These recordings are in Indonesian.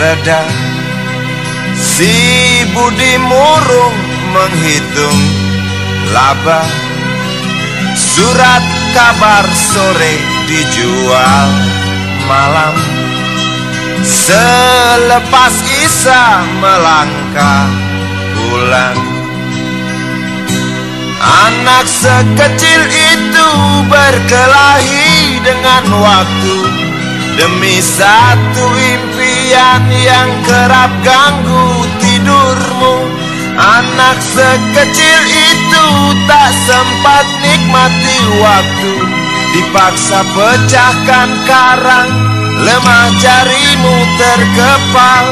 reda Si Budi murung menghitung laba. Surat kabar sore dijual malam. Selepas Isa melangkah pulang. Anak sekecil itu berkelahi dengan waktu Demi satu impian yang kerap ganggu tidurmu Anak sekecil itu tak sempat nikmati waktu. Dipaksa pecahkan karang Lemah jarimu terkepal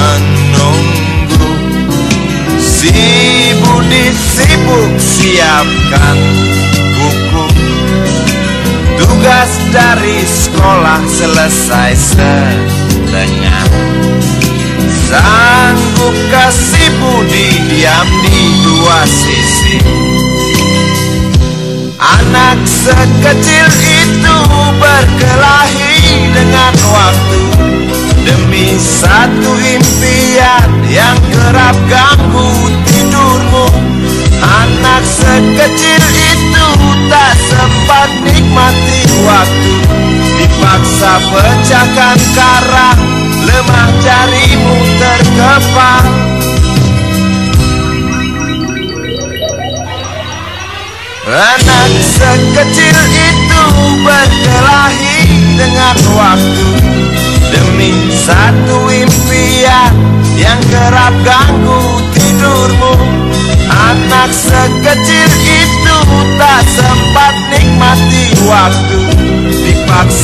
menunggu. Si Budi sibuk siapkan buku. Tugas dari sekolah selesai setengah. Sanggup kasih Budi diam di dua sisi. Anak sekecil itu Dipaksa pecahkan karang Lemah jarimu terkepal Anak sekecil itu berkelahi dengan waktu. Demi satu impian yang kerap ganggu tidurmu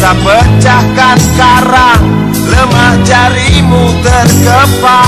Dipaksa pecahkan karang Lemah jarimu terkepal